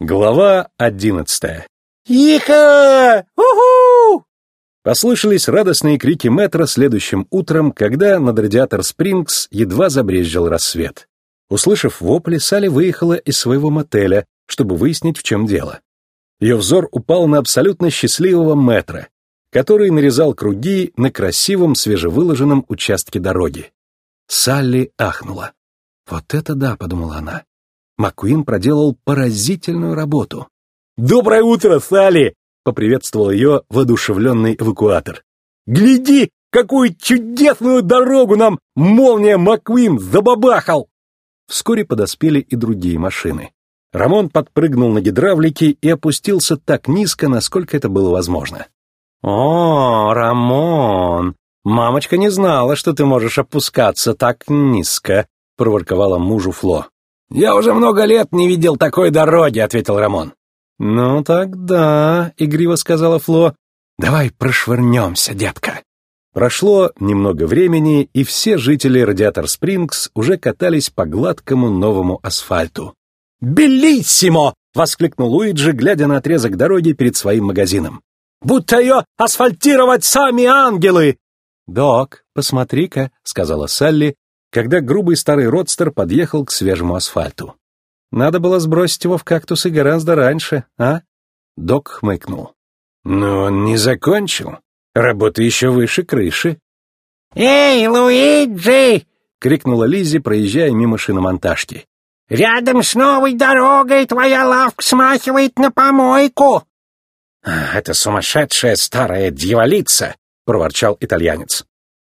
Глава одиннадцатая. «Иха! Уху!» Послышались радостные крики метро следующим утром, когда над радиатор Спрингс едва забрезжил рассвет. Услышав вопли, Салли выехала из своего мотеля, чтобы выяснить, в чем дело. Ее взор упал на абсолютно счастливого метра, который нарезал круги на красивом свежевыложенном участке дороги. Салли ахнула. «Вот это да», — подумала она. Маккуин проделал поразительную работу. «Доброе утро, Салли!» — поприветствовал ее воодушевленный эвакуатор. «Гляди, какую чудесную дорогу нам молния Маккуин забабахал!» Вскоре подоспели и другие машины. Рамон подпрыгнул на гидравлике и опустился так низко, насколько это было возможно. «О, Рамон, мамочка не знала, что ты можешь опускаться так низко», — проворковала мужу Фло. «Я уже много лет не видел такой дороги», — ответил Рамон. «Ну тогда», — игриво сказала Фло, — «давай прошвырнемся, детка». Прошло немного времени, и все жители Радиатор Спрингс уже катались по гладкому новому асфальту. «Белиссимо!» — воскликнул Луиджи, глядя на отрезок дороги перед своим магазином. «Будто ее асфальтировать сами ангелы!» «Док, посмотри-ка», — сказала Салли, когда грубый старый родстер подъехал к свежему асфальту. Надо было сбросить его в кактусы гораздо раньше, а? Док хмыкнул. Но он не закончил. Работа еще выше крыши. «Эй, Луиджи!» — крикнула Лиззи, проезжая мимо шиномонтажки. «Рядом с новой дорогой твоя лавка смахивает на помойку!» «Это сумасшедшая старая дьяволица!» — проворчал итальянец.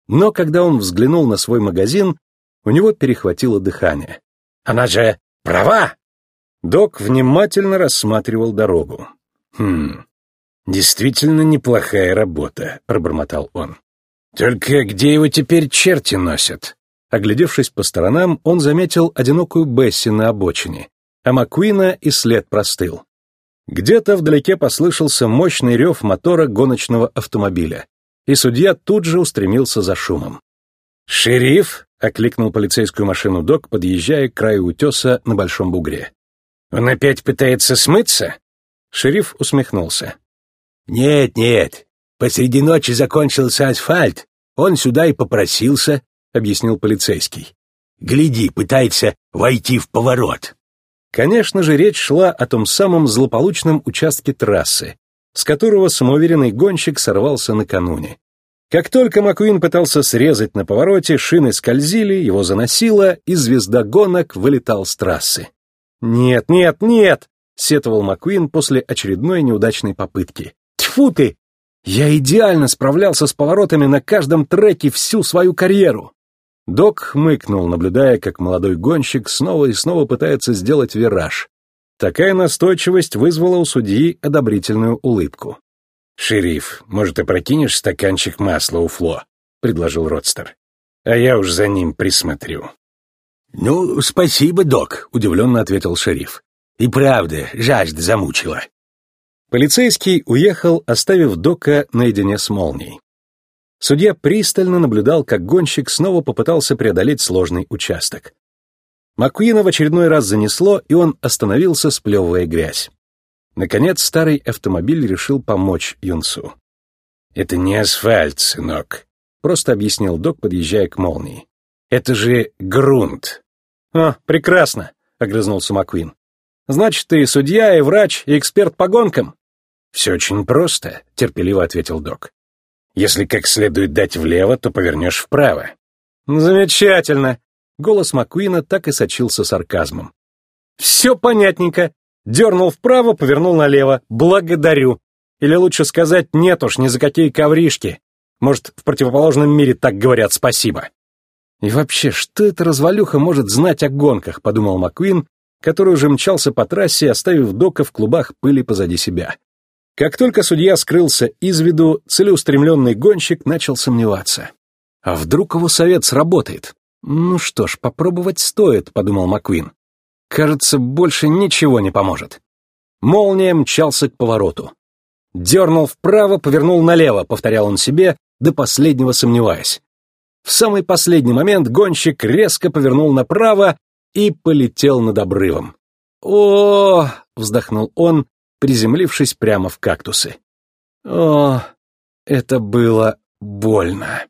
Но когда он взглянул на свой магазин, у него перехватило дыхание. «Она же права!» Док внимательно рассматривал дорогу. «Хм, действительно неплохая работа», — пробормотал он. «Только где его теперь черти носят?» Оглядевшись по сторонам, он заметил одинокую Бесси на обочине, а Маккуина и след простыл. Где-то вдалеке послышался мощный рев мотора гоночного автомобиля, и судья тут же устремился за шумом. «Шериф!» — окликнул полицейскую машину док, подъезжая к краю утеса на Большом Бугре. «Он опять пытается смыться?» Шериф усмехнулся. «Нет, нет, посреди ночи закончился асфальт, он сюда и попросился», — объяснил полицейский. «Гляди, пытается войти в поворот». Конечно же, речь шла о том самом злополучном участке трассы, с которого самоуверенный гонщик сорвался накануне. Как только Маккуин пытался срезать на повороте, шины скользили, его заносило, и звезда гонок вылетал с трассы. «Нет, нет, нет!» — сетовал Маккуин после очередной неудачной попытки. «Тьфу ты! Я идеально справлялся с поворотами на каждом треке всю свою карьеру!» Док хмыкнул, наблюдая, как молодой гонщик снова и снова пытается сделать вираж. Такая настойчивость вызвала у судьи одобрительную улыбку. «Шериф, может, опрокинешь стаканчик масла у Фло?» — предложил Родстер. «А я уж за ним присмотрю». «Ну, спасибо, док», — удивленно ответил шериф. «И правда, жажда замучила». Полицейский уехал, оставив Дока наедине с молнией. Судья пристально наблюдал, как гонщик снова попытался преодолеть сложный участок. Маккуина в очередной раз занесло, и он остановился, сплевывая грязь. Наконец старый автомобиль решил помочь юнцу. «Это не асфальт, сынок», — просто объяснил док, подъезжая к молнии. «Это же грунт». «О, прекрасно», — огрызнулся Маквин. «Значит, ты судья, и врач, и эксперт по гонкам?» «Все очень просто», — терпеливо ответил док. «Если как следует дать влево, то повернешь вправо». «Замечательно!» — голос Маккуина так и сочился сарказмом. «Все понятненько. Дернул вправо, повернул налево. Благодарю. Или лучше сказать, нет уж, ни за какие ковришки. Может, в противоположном мире так говорят спасибо. И вообще, что эта развалюха может знать о гонках, подумал Маккуин, который уже мчался по трассе, оставив Дока в клубах пыли позади себя. Как только судья скрылся из виду, целеустремленный гонщик начал сомневаться. А вдруг его совет сработает? Ну что ж, попробовать стоит, подумал Маккуин. Кажется, больше ничего не поможет. Молния мчался к повороту. Дернул вправо, повернул налево, повторял он себе, до последнего сомневаясь. В самый последний момент гонщик резко повернул направо и полетел над обрывом. О, вздохнул он, приземлившись прямо в кактусы. О, это было больно.